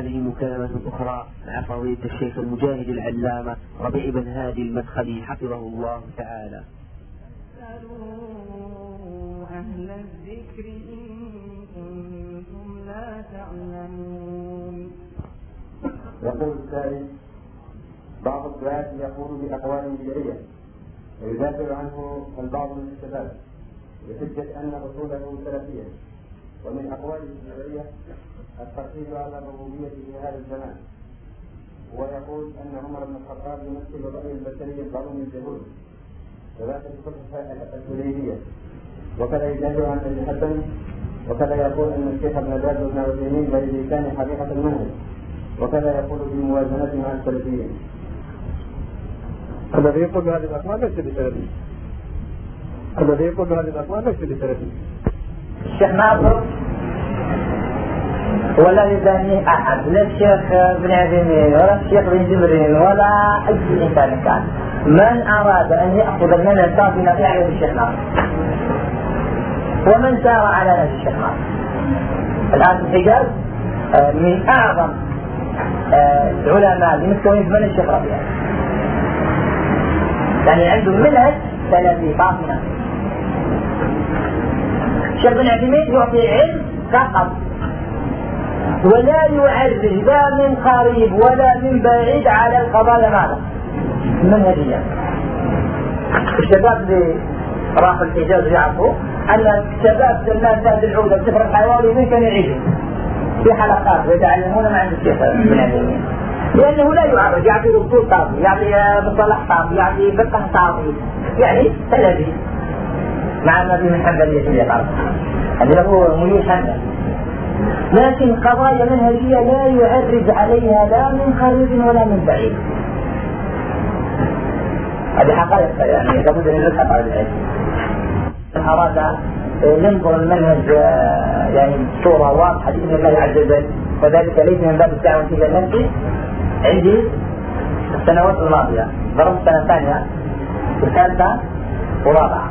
وهذه مكالمة أخرى مع فضيلة الشيخ المجاهد العلامة ربيع بن هادي المدخلي حفظه الله تعالى. أهل الذكر إن كنتم لا تعلمون. يقول الثالث بعض الدعاة يقول بأقوال بدعية ويدافع عنه البعض من الشباب بحجة أن أصوله سلفية ومن أقواله الشرعية التركيز على الربوبية في هذا الزمان. ويقول أن عمر بن الخطاب يمثل الرأي البشري القانوني اليهودي وذاك في الحديبية وكذا يدافع عن ابن حسن وكذا يقول أن الشيخ ابن باز بن عثيمين كان حقيقة المنهج. وكذا يقول بموازنته مع السلفيين الذي يقول بهذه الأقوال ليس بسلفي. الذي يقول بهذه الأقوال ليس بسلفي. الشيخ ناصر. ولا يداني أحد لا الشيخ بن عثيمين ولا الشيخ بن جبرين ولا أي إنسان كان. من أراد أن يأخذ المنهج الصافي نصيحة الشيخ ناصر؟ ومن سار على نفس الشيخ ناصر؟ الآن في الحجاز آه، من أعظم آه، العلماء المتكونين في منهج الشيخ ربيع. يعني عنده منهج سلفي فاطمة. بن عثيمين يعطي علم فقط. ولا يعرج لا من قريب ولا من بعيد على القضايا ماذا؟ المنهجية. الشباب اللي راحوا الحجاز يعرفوا أن شباب سلمان فهد العودة بسفر الحيوان يمكن يعيشوا. في حلقات ويتعلمون مع الشيخ لأنه لا يعرج يعطي دكتور طافي يعطي مصطلح طافي يعطي فقه طافي يعني سلفي مع ما في من حنبليه في العرب هذا هو ميول حنبل لكن قضايا منهجية لا يعرج عليها لا من قريب ولا من بعيد. هذه حقائق يعني لابد أن نلحق على العلم أراد ينظر المنهج يعني بصورة واضحة باذن الله عز وجل. وذلك ليس من باب الدعوة إلى النفس. عندي السنوات الماضية. ضربت سنة ثانية. وثالثه ورابعة.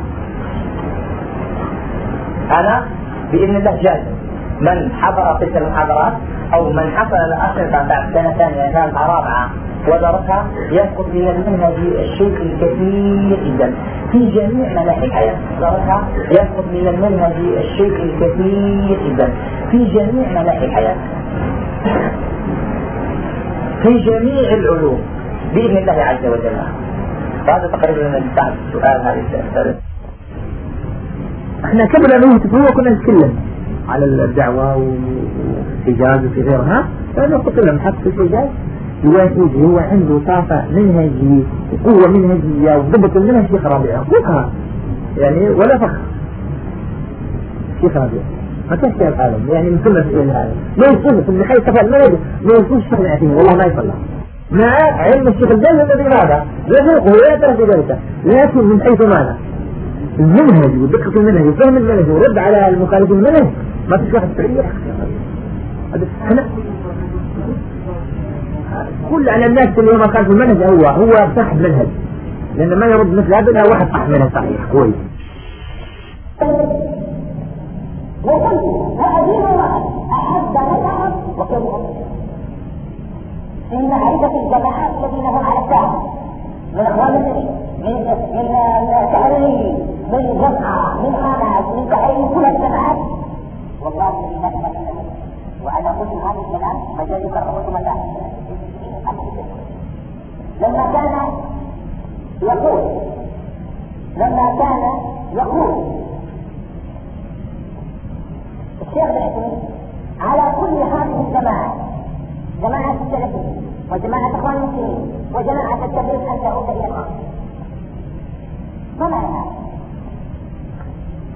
أنا بإذن الله جاهز. من حضر تلك المحاضرات أو من حصل الاشرطه بعد سنة ثانية ثالثه رابعة ودرسها يسقط من المنهج الشيء الكثير جدا. في جميع مناحي الحياة درسها يسقط من المنهج الشيء الكثير جدا. في جميع مناحي الحياة في جميع العلوم بإذن الله عز وجل. هذا تقريبا من السؤال هذه السؤال. إحنا قبل أن نهتف هو كنا نتكلم على الدعوة والحجاز وفي غيرها. فأنا قلت لهم حق في الحجاز يوافيه هو عنده طاقة منهجية وقوة منهجية وضبط المنهج شيخ ربيع فقهة يعني ولا فخر شيخ ربيع ما كان شيء العالم يعني من سنة في العالم ما يوصلش في النهاية تفعل. المنهج ما يوصلش الشيخ العثيمين. والله ما يصلح. مع علم الشيخ الجنة الذي ماذا يذوقه ويعترف بذلك لكن من حيث ماذا؟ المنهج ودقة المنهج وفهم المنهج ورد على المخالف المنهج ما فيش واحد سعيد إحنا كل على الناس اللي هم خالف المنهج هو هو صاحب منهج. لأن ما يرد مثل هذا إلا واحد صاحب منهج صحيح كويس. إن عدة الجماعات الذين هم على الساعة من أخوان النبي من من تعليم من جمعة من حماس من تحريم كل الجماعات والله الذي لا اله وأنا قلت هذا الكلام مجال قلت متى لما كان يقول لما كان يقول الشيخ بن على كل هذه الجماعات جماعة السلفية وجماعة اخوان المسلمين وجماعة التبليغ ان تعود إلى الأرض ما معنى هذا؟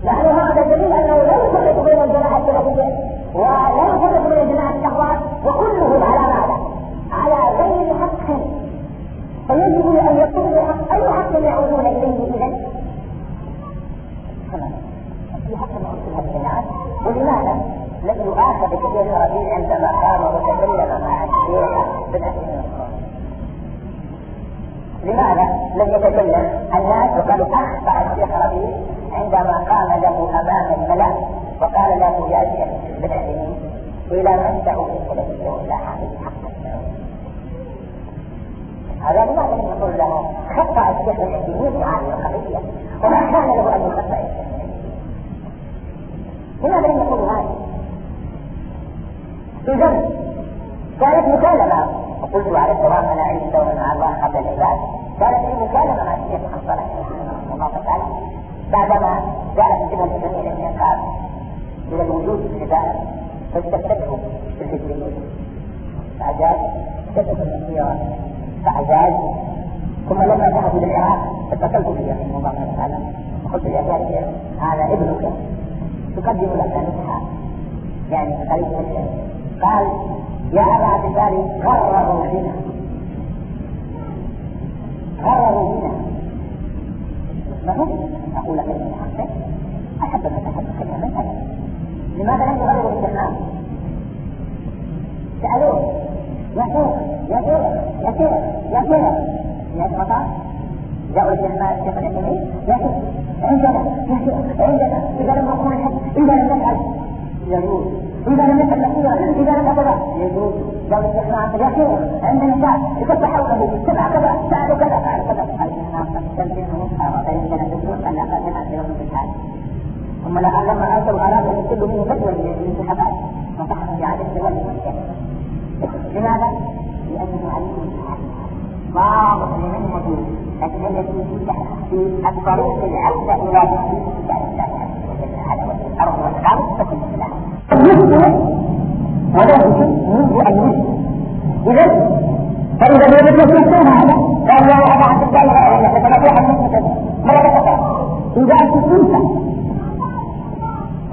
نحن هذا دليل أنه لا يفرق بين الجماعة السلفيه ولا يفرق بين جماعة الاخوان وكلهم على ماذا؟ على غير حق فيجب أن يكون حق أي حق يعودون إليه اذا؟ حق يعود الجماعات ولماذا؟ لم يؤاخذ كثير ربيع عندما قام وتكلم مع الشيخ لماذا لم يتكلم الناس وقالوا أخطأ الشيخ ربيع عندما قام له أمام الملأ وقال له يا امير المؤمنين إلى من تعود إلى حامد حقا هذا لماذا لم يقول له خطأ الشيخ الحكيمين وهذه القضية وما كان له أن يخطأ لماذا لم يقل هذا؟ اذا كانت مكالمة. وقلت على الدوام أنا عندي دور مع الله قبل العباد. كانت في مكالمة مع الشيخ محمد صالح رحمه الله وسلم بعدما جعلت الجبهة الإسلامية الانعقاد إلى الوجود في في الفكريين فأجاز استفتته في السيارة فأجاز. ثم لما ذهبوا إلى العراق اتصلت به رحمه الله تعالى وقلت يا شيخ هذا ابنك. تقدم لك نصحا يعني طريق قال يا أبا عبد الله غرروا بنا. غرروا بنا. فهم أقول لك إن حقك أحب أن أتحدث كلمة أبدا لماذا لم يغرروا بالاستحمام؟ سألوه يا شيخ يا شيخ يا شيخ. يا شيخ يا خطأ جاءوا الشيخ الشيخ العثيمين يا شيخ عندنا يا شيخ عندنا إذا لم نقوم الحج إذا لم نفعل يجوز. إذا لم نفعل كثيرا إذا لم نفعل يجوز. جاءوا الشيخ يا شيخ عندنا شاب يكف حلقه سمع كذا فعلوا كذا. نصحى وبين جنة الدروس أن بينهم في الحال ثم لما أتوا أرادوا أن منه فتوى للانتخابات وصححوا في عدد الدول لماذا؟ لأنه عليم ضابط لمن موجود لكن التي في الطريق الأوسع إلى هذا الأرض والأرض تكون مثلها وذلك منذ أن يسلم إذا فإذا يكن يكون هذا قال يا أبا عبد الله لا تتبع حديثك ما تتبع إذا سكنت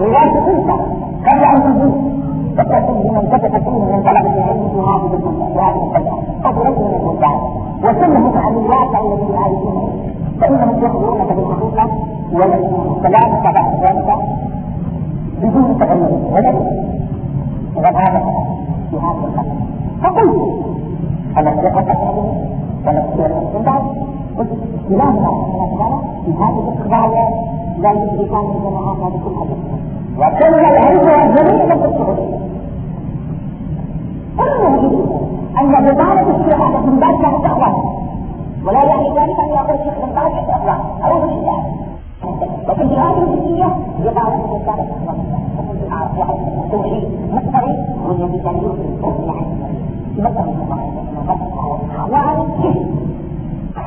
إذا سكنت قبل أن تجيب فكتب لمن كتب فيه من طلبة العلم في هذه في هذه الفترة فضلت من المدعي وسلموا فعليات الذين يعرفونه فإنهم يخبرونك بالحقيقة والسلامة بعد ذلك بدون تغير ولكن إذا هذا في هذه الفترة فقلت هذه ولا سيقف بعد قلت كلاهما في هذه القضايا لا يدركان الجماعات هذه كلها وكل العلم والجميع لم تدخل أن بطالة الشهادة من بعد لا تأخذ ولا يعني ذلك أن يقول الشيخ من بعد تأخذ أعوذ بالله لكن في هذه الجزئية بطالة الشهادة تأخذ وكل عارف واحد توحيد مقتري والذي كان يوصل يعني مثلا وعن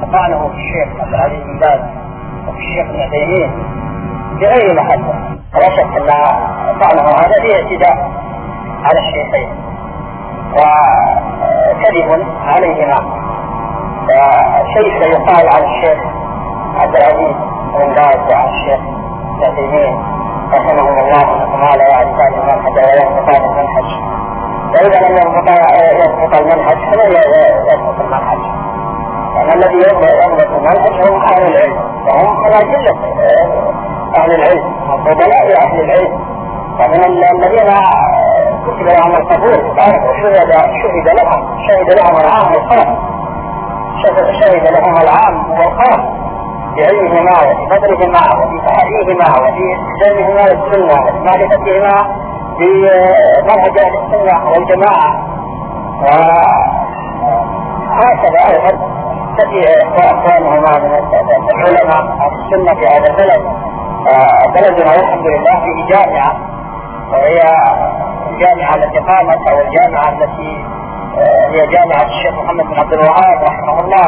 قاله الشيخ عبد العزيز بن باز وفي الشيخ ابن عثيمين بغير محبة ولا شك أن فعله هذا فيه اعتداء على الشيخين. وكذب عليهما. فكيف يقال عن الشيخ عبد العزيز بن باز وعن الشيخ العثيمين رحمهم الله تعالى يعرفان المنهج وينطقان المنهج. وإذا لم ينطق المنهج فلا يثبت المنهج. الذي يضبط المنهج هم أهل العلم. وهم منازلة أهل العلم. وفضلاء أهل العلم. ومن الذين كتب لهم القبول. شهد شهد لهم. شهد لهم العام والخاص شهد لهم العام والخاص بعلمهما وفي فضلهما وفي تحريهما وفي التزامهما للسنة وفي معرفتهما بمنهج أهل السنة والجماعة. وهكذا أيضا. تبع إخوانهما من العلماء أهل السنة في هذا البلد. بلدنا والحمد لله فيه جامعة وهي الجامعة التي قامت أو الجامعة التي هي جامعة الشيخ محمد بن عبد الوهاب رحمه الله.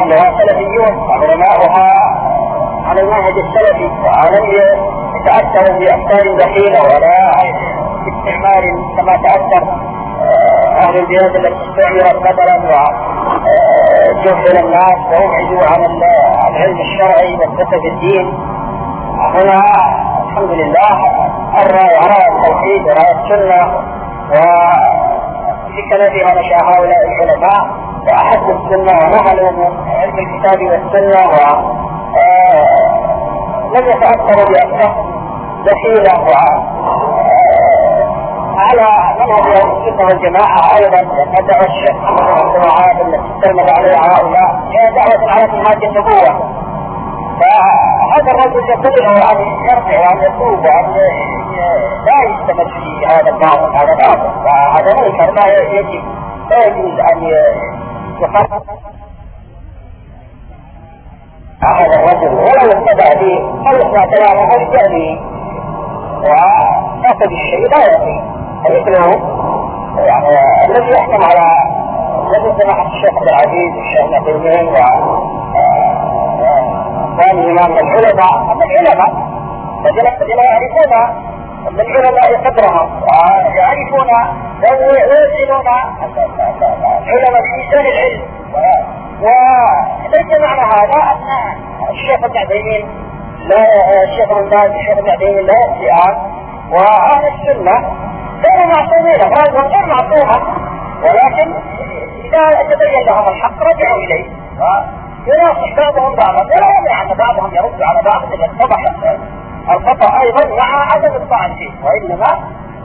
أهلها سلفيون وعلماؤها على المنهج السلفي ولم يتأثروا بأفكار دخيلة ولا باستعمار كما تأثر أهل البلاد التي استعمرت مثلا وجهل الناس وابعدوا عن العلم الشرعي والفقه في الدين. هنا الحمد لله الراية راية التوحيد وراية السنة وفي كنفها نشأ هؤلاء العلماء وأحدوا السنة ونهلوا من علم الكتاب والسنة و لم يتأثروا بأفكار دخيلة و على منهج السنة والجماعة أيضا لأن دعوة الشيخ الوهاب التي استلمت عليها هؤلاء هي دعوة على منهج النبوة. فهذا الرجل يقول أن يرجع وأن يتوب وأن لا يستمر في هذا الباطل هذا باطل وهذا منكر لا يجب لا يجوز أن يقرر أخذ الرجل ولو ابتدأ به أو يسمع كلامه به ويأخذ الشيء لا يأتي فمثله يعني الذي يحكم على الذي سماحة الشيخ عبد العزيز والشيخ ابن تيمية و ثانيهما من العلماء من العلماء الذين يعرفون العلماء قدرهم ويعرفون ويوزنون العلماء في ميزان العلم وليس معنى هذا أن الشيخ ابن عثيمين لا الشيخ ابن باز الشيخ ابن عثيمين لا يأتي وأهل السنة غير معصومين هذا غير معصومه ولكن اذا تبين لهم الحق رجعوا اليه يناصح بعضهم بعضا ولا يمنع ان بعضهم يرد على بعض اذا اتضح الخطا أيضا مع عدم الطعن فيه وانما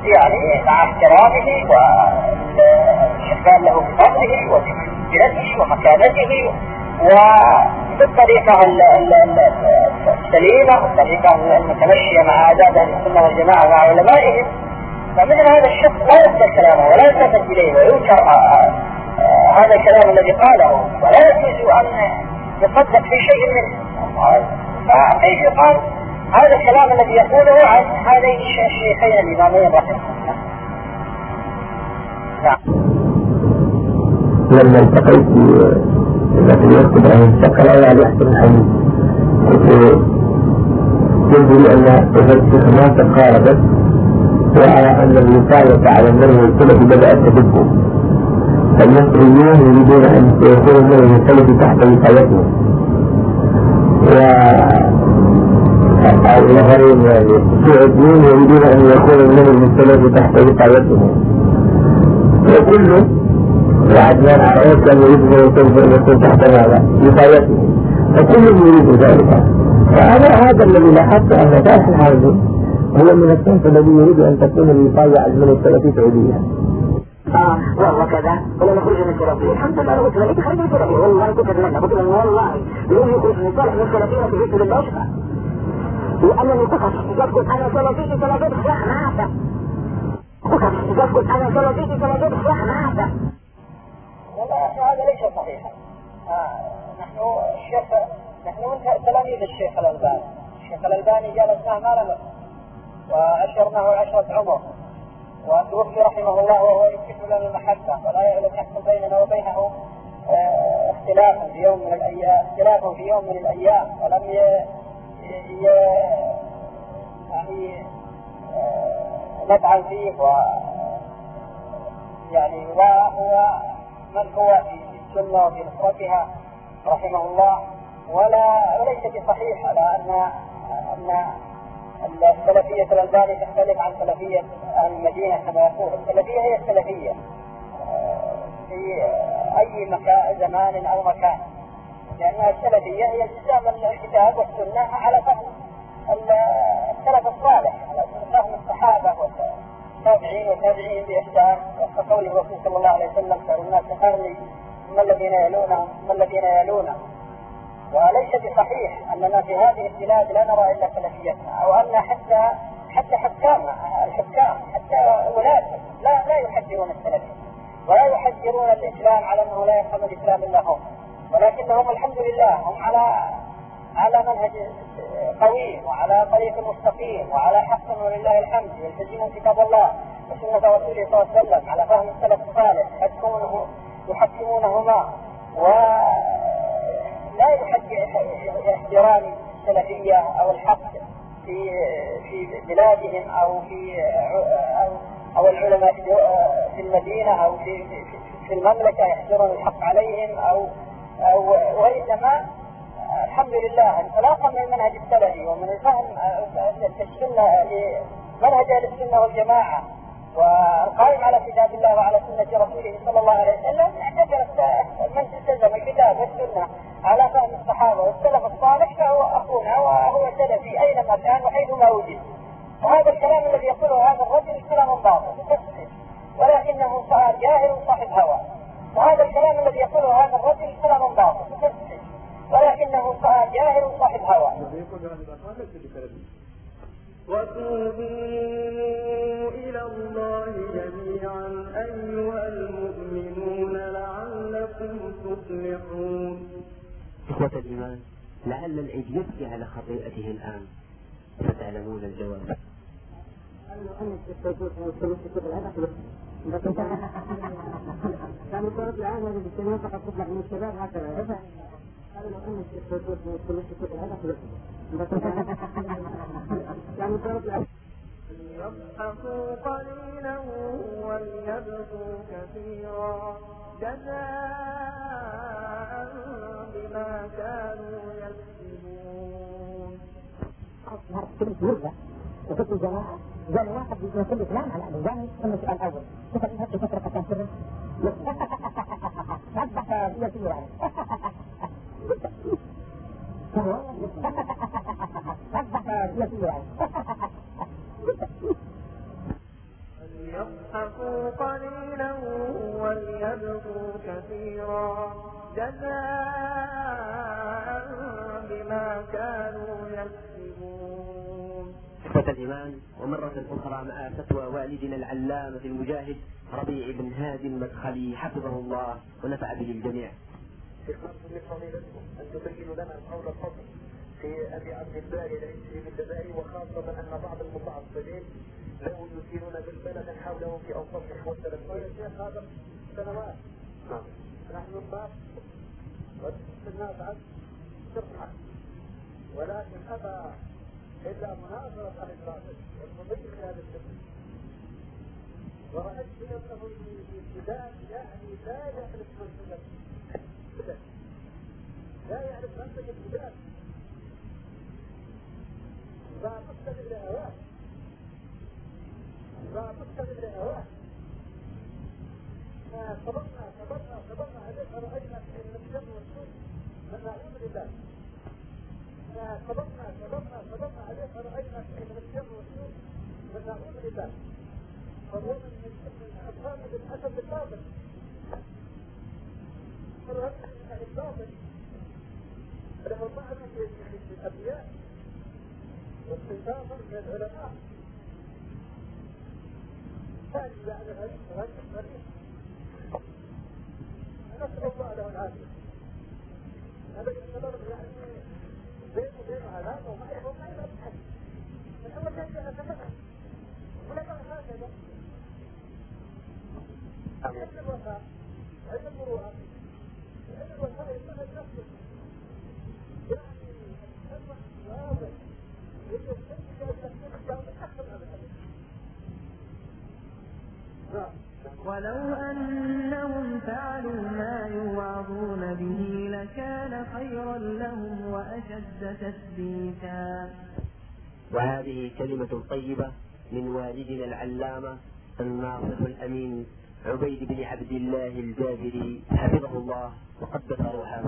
يعني مع احترامه والاحسان له بفضله وبمنزلته ومكانته وبالطريقه السليمه والطريقة المتمشيه مع آداب أهل السنة والجماعه مع علمائهم فمثل هذا الشخص لا يقبل كلامه ولا يلتفت اليه وينكر هذا الكلام الذي قاله. ولا يجوز أن يصدق في شيء منه. فكيف يقال؟ هذا الكلام الذي يقوله عن هذين الشيخين الامامين رحمه نعم. لما التقيت في الوقت إبراهيم الشقر على يحسن الحديث قلت لي ان ناصر قال بس وعلى أن الوقايه على المنهج السلفي بدات تدبه فالمصريون يريدون أن يكون المنهج السلفي تحت وقايتهم الآخرين يعني السعوديين يريدون أن يكون النبي السلف تحت وقايتهم وكل وعدنان عرائس كان يريد أن يكون تحت ماذا؟ وقايته فكل يريد ذلك. فأنا هذا الذي لاحظت أن فاتح الحاجب هو من الصنف الذي يريد أن تكون الوقاية من السلفي سعودية. آه وهو كذا. ولما خرج من السلفية الحمد لله قلت له خرج من السلفية والله كنت أتمنى. قلت له والله. يوم يخرج من صالح من السلفية في جسد الله لأنني فقط يقول أنا سلفي سلفي صح ما أعرف فقط يقول أنا سلفي سلفي صح ما أعرف والله هذا ليس صحيحا. نحن الشيخ نحن من تلاميذ الشيخ الألباني. الشيخ الألباني جالسناه ما لم وأشرناه عشرة عمر. وتوفي رحمه الله وهو يثبت لنا المحبة ولا يحصل بيننا وبينه اختلافا في يوم من الأيام اختلافا في يوم من الأيام. ولم يعني نطعن فيه و يعني وهو من هو في السنة وفي نصرتها رحمه الله. ولا وليس بصحيح على أن أن السلفية الألباني تختلف عن سلفية المدينة كما يقول. السلفية هي السلفية. في أي مكان زمان أو مكان. لأنها السلفية هي التزام الكتاب والسنة على فهم السلف الصالح على فهم الصحابة والتابعين والتابعين بإحسان. وقول الرسول صلى الله عليه وسلم خير الناس قرني ثم الذين يلونهم؟ ثم الذين يلونهم؟ وليس بصحيح أننا في هذه البلاد لا نرى إلا سلفيتنا أو أن حتى حتى حكامنا الحكام حتى ولاة لا لا يحذرون السلفيه ولا يحذرون الإسلام على أنه لا يفهم الإسلام إلا هم ولكنهم الحمد لله هم على على منهج قويم وعلى طريق مستقيم وعلى حق ولله الحمد يلتزمون كتاب الله وسنة رسوله صلى الله عليه وسلم على فهم السلف الصالح يحكمونه يحكمونهما ولا يحكم احترام السلفية أو الحق في في بلادهم أو في أو, أو العلماء في المدينة أو في في المملكة يحجرون الحق عليهم أو أو وإنما الحمد لله انطلاقا من المنهج السلفي ومن الفهم السنة لمنهج أهل السنة والجماعة. والقائم على كتاب الله وعلى سنة رسوله صلى الله عليه وسلم اعتبر من التزم الكتاب والسنة على فهم الصحابة والسلف الصالح فهو أخونا وهو سلفي أينما كان وحيثما وجد. وهذا الكلام الذي يقوله هذا الرجل كلام باطل ولكنه جاهل صاحب هوى. وهذا الكلام الذي يقوله هذا الرجل كلام باطل ولكنه جاهل صاحب هوى. وتوبوا إلى الله جميعا أيها المؤمنون لعلكم تفلحون. إخوة الإيمان لعل العيد يبكي على خطيئته الآن. فتعلمون الجواب. الآن هذه فقط تطلع من الشباب هكذا. ليضحكوا قليلا وليبكوا كثيرا جزاء بما كانوا يكسبون وكنت واحد من كل على أبو جاني ثم السؤال الأول كيف تذهب بفترة كان سرا؟ أصبح يسير أصبح يسير ليضحكوا قليلا وليبكوا كثيرا جزاء بما كانوا يكسبون إخوة الإيمان ومرة أخرى مع فتوى والدنا العلامة المجاهد ربيع بن هادي المدخلي حفظه الله ونفع به الجميع. اختص بفضيلتكم ان تبينوا لنا قول الفضل في ابي عبد الله العزي بالدبائي وخاصه ان بعض المتعصبين له يثيرون بالبلد حوله في السلفيه. يا شيخ هذا سنوات. نعم. نحن الباب والناس عن شرحه ولكن ابى الا مناظره عن الباطل والمضي هذا الشرك. ورأيت أنه في ابتداء يعني لا يعرف من ابتداء لا يعرف منطق ابتداء فمستمع لهواه فمستمع لهواه صبرنا صبرنا صبرنا عليه فرأينا من الشر والسوء من نعوذ بالله صبرنا صبرنا صبرنا عليه فرأينا من الشر والسوء من نعوذ بالله فهو من أصحاب الحسب الباطل. الباطل له طعن في الأنبياء واستنصافا من العلماء. ثاني بعد الحديث رجل مريض نسأل الله له العافية هذا يعتبر يعني بينه وبين علامة وما يحب ما يبحث من أول شيء يتفقه ولا هكذا علم الوفاء علم المروءة علم الوفاء ينبغي نفسه يعني الشرع واضح انه الشرع يستخدم احسن هذا الحديث ولو أنهم فعلوا ما يوعظون به لكان خيرا لهم وأشد تثبيتا. وهذه كلمة طيبة من والدنا العلامة الناصح الأمين عبيد بن عبد الله الجابري حفظه الله وقدس روحه.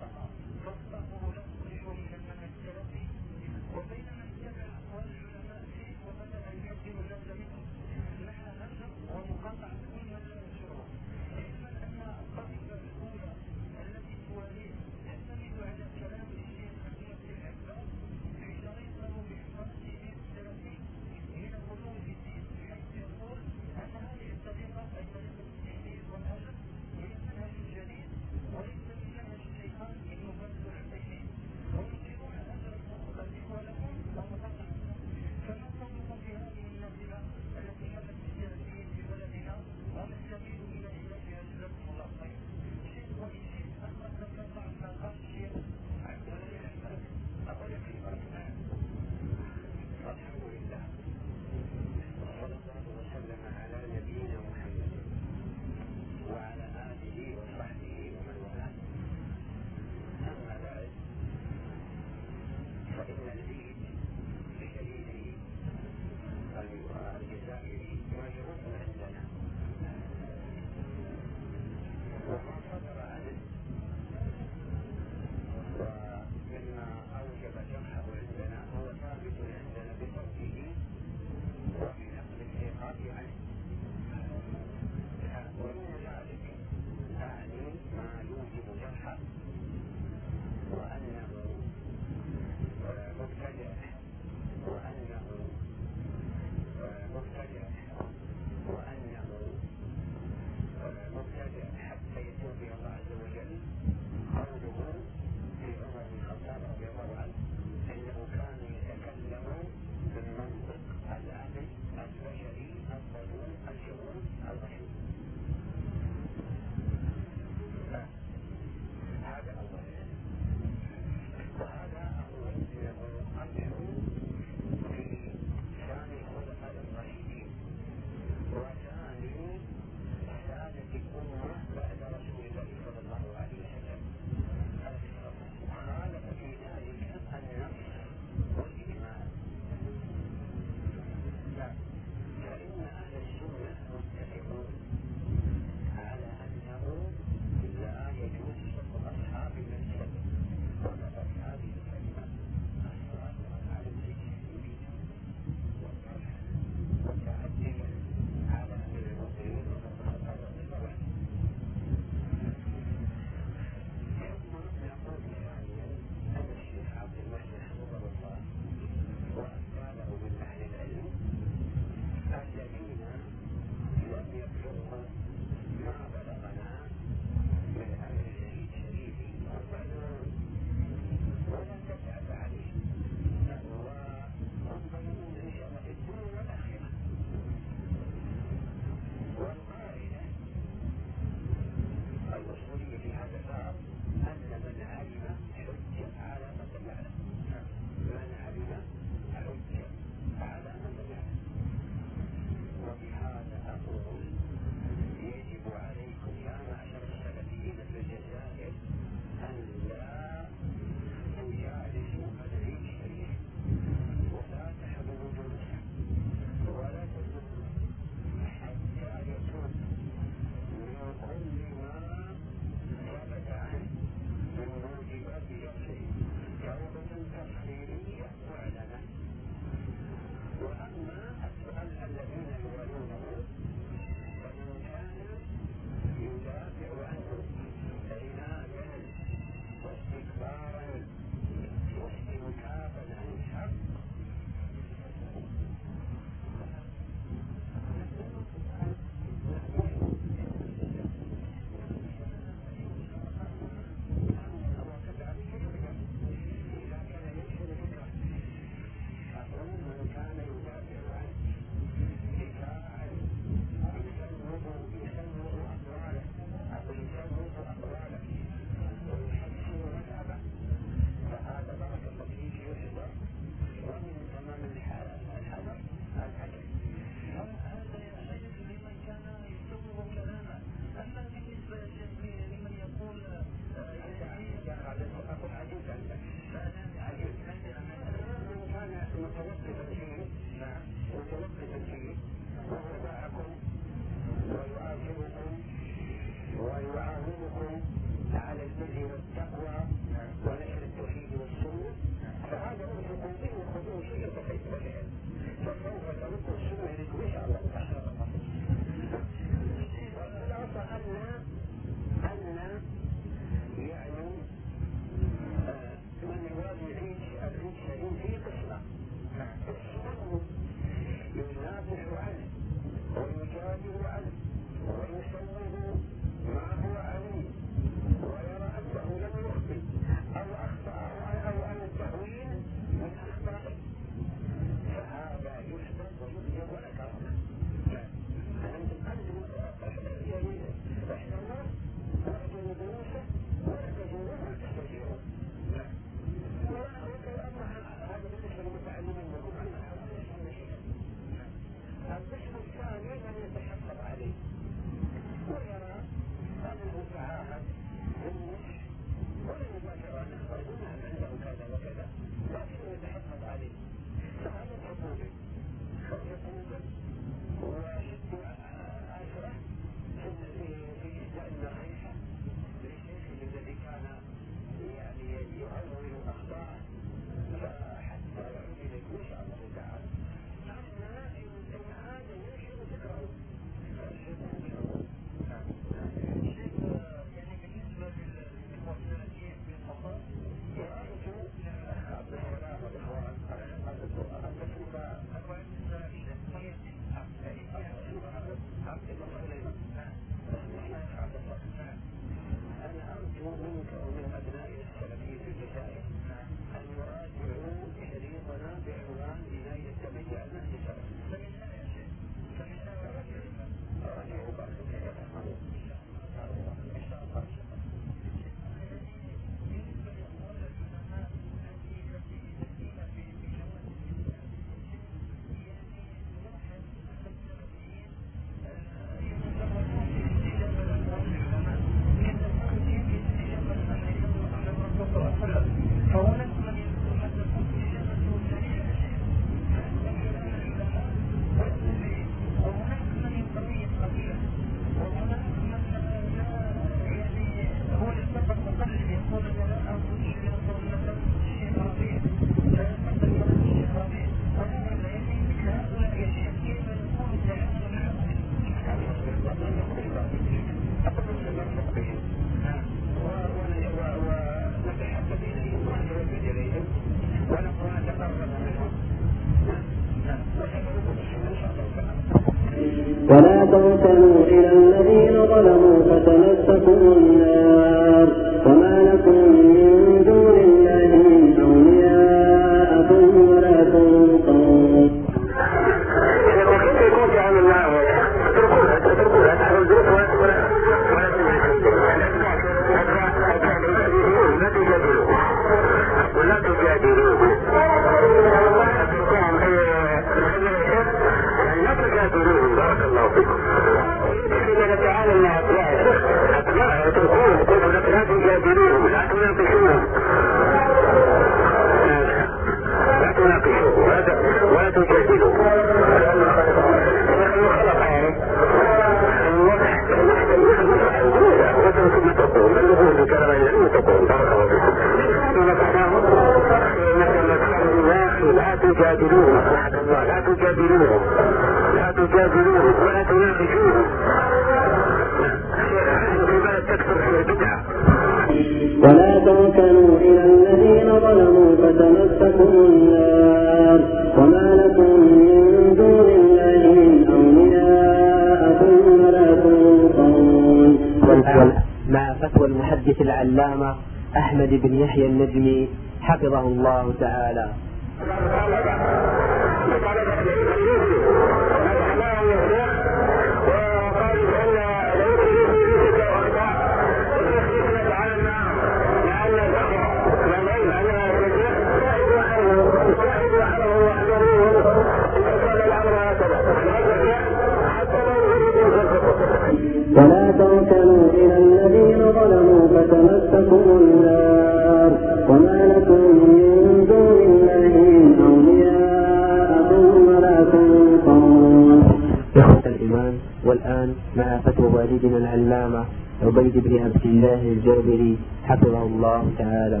عبيد بن عبد الله الجابري حفظه الله تعالى.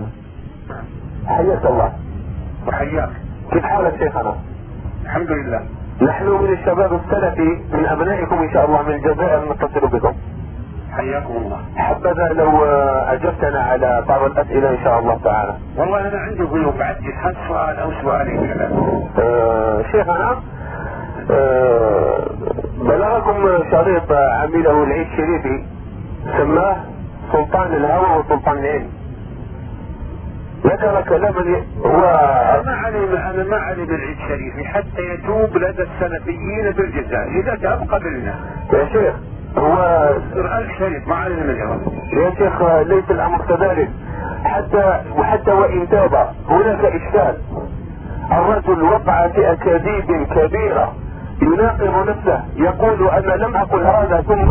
حياك الله. وحياك. كيف حالك شيخنا؟ الحمد لله. نحن من الشباب السلفي من أبنائكم إن شاء الله من الجزائر نتصل بكم. حياكم الله. حبذا لو أجبتنا على بعض الأسئلة إن شاء الله تعالى. والله أنا عندي ضيوف عندي هل سؤال أو سؤالين آه شيخنا آه بلغكم شريط عمله العيد شريفي. سماه سلطان الهوى وسلطان العلم. ذكر كلاما هو ما علي أنا ما علي بالعيد شريفي حتى يتوب لدى السلفيين بالجزائر إذا تاب قبلنا. يا شيخ هو ألف شريط ما علينا من يا شيخ ليس الأمر كذلك. حتى وحتى وإن تاب هناك إشكال. الرجل وقع في أكاذيب كبيرة يناقض نفسه يقول أنا لم أقل هذا ثم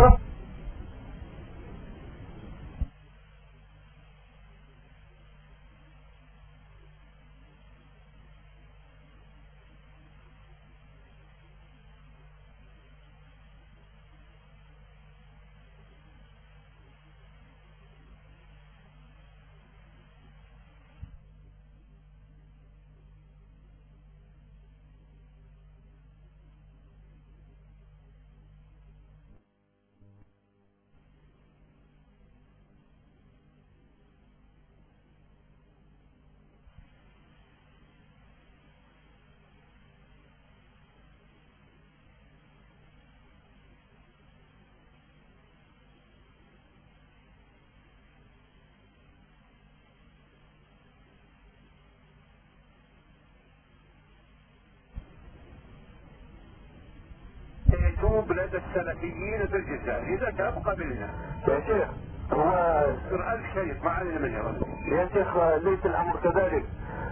يتوب لدى السلفيين بالجزائر إذا تاب قبلنا يا شيخ هو ألف شريط ما علينا من يا شيخ ليس الأمر كذلك.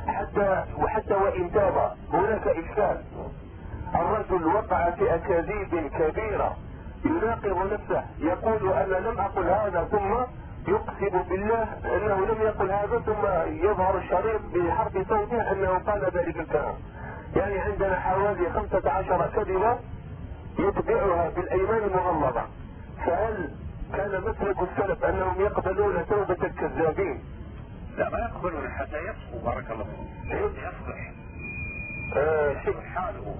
حتى وحتى وإن تاب هناك إشكال. الرجل وقع في أكاذيب كبيرة يناقض نفسه يقول أنا لم أقل هذا ثم يقسم بالله أنه لم يقل هذا ثم يظهر الشريط بحرف صوته أنه قال ذلك الكلام. يعني عندنا حوالي 15 كلمه يتبعها بالأيمان المغلظه فهل كان مسلك السلف أنهم يقبلون توبة الكذابين؟ لا ما يقبلون حتى يصفوا بارك الله فيهم يصلح آه شيخ. حاله.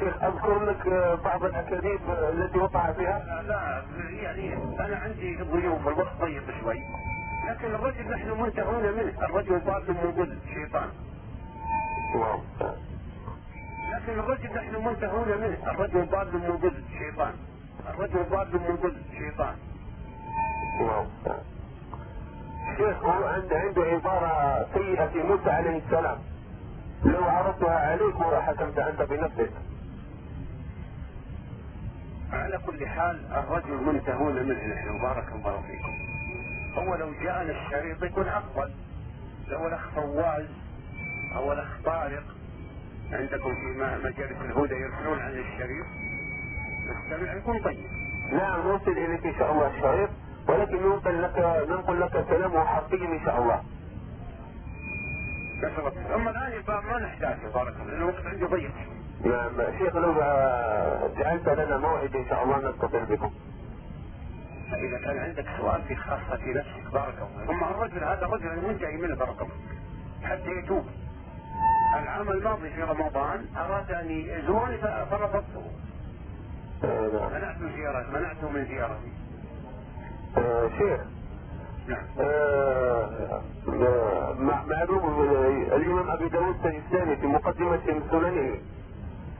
شيخ أذكر لك بعض الأكاذيب التي وقع فيها؟ لا, لا يعني أنا عندي ضيوف الوقت طيب شوي. لكن الرجل نحن منتهون منه. الرجل باطل مضل شيطان. نعم لكن الرجل نحن منتهون منه الرجل ضال مضل شيطان الرجل ضال مضل شيطان نعم شيخ هو عنده عنده عبارة سيئة في موسى عليه السلام. لو عرضتها عليك وحكمت أنت بنفسك. على كل حال الرجل منتهون منه نحن بارك الله فيكم. هو لو جاءنا الشريط يكون افضل لو الأخ فواز أو الأخ طارق عندكم في مجالس الهدى يرسلون عن الشريط نستمع. يكون طيب. نعم نوصل إليك إن شاء الله الشريط ولكن ننقل لك ننقل لك كلامه حقيقي إن شاء الله. الآن يبقى ما نحتاج بارك الله لأن الوقت عندي ضيق. نعم شيخ لو جعلت لنا موعد إن شاء الله نتصل بكم. فإذا كان عندك سؤال في خاصة في نفسك بارك الله ثم الرجل هذا الرجل المنتهي منه بارك الله حتى يتوب. العام الماضي في رمضان أراد أن يزورني فرفضته آه، نعم منعت زيارته منعته من زيارتي. آه، شيخ نعم. آه، آه، مع- معلوم الإمام أبي داود الثاني في مقدمة سننه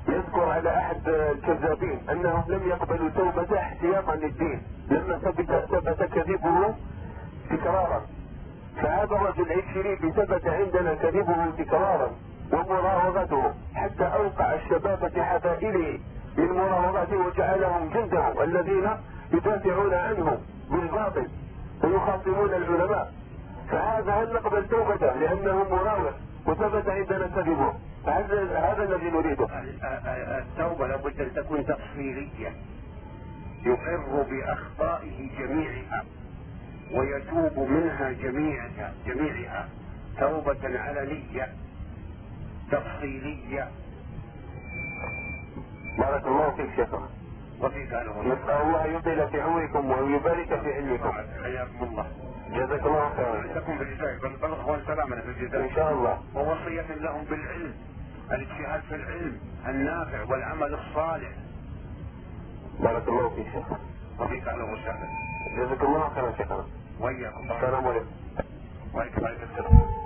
يذكر على أحد الكذابين أنهم لم يقبلوا توبته احتياطا للدين لما ثبت ثبت كذبه تكرارا. فهذا الرجل الشريف ثبت عندنا كذبه تكرارا. ومراوغته حتى أوقع الشباب في حبائله من مراوغته وجعلهم جنده الذين يدافعون عنه بالباطل ويخاصمون العلماء. فهذا هل نقبل توبته لأنه مراوغ وثبت عندنا كذبه هذا الذي نريده؟ ال- ال- التوبة لابد أن تكون تفصيلية يقر بأخطائه جميعها ويتوب منها جميعها جميعها. توبة علنية. تفصيلية. بارك الله فيك شيخنا وفيك نسأل الله يطيل في عمركم ويبارك في علمكم. حياكم الله. جزاك الله خيرا. عندكم في الجزائر بل سلامنا في الجزائر إن شاء الله. ووصية لهم بالعلم. الاجتهاد في العلم النافع والعمل الصالح. بارك الله فيك شيخ. وفيك أهلا وسهلا جزاك الله خيرا شيخنا. وإياكم. السلام عليكم. وعليكم السلام.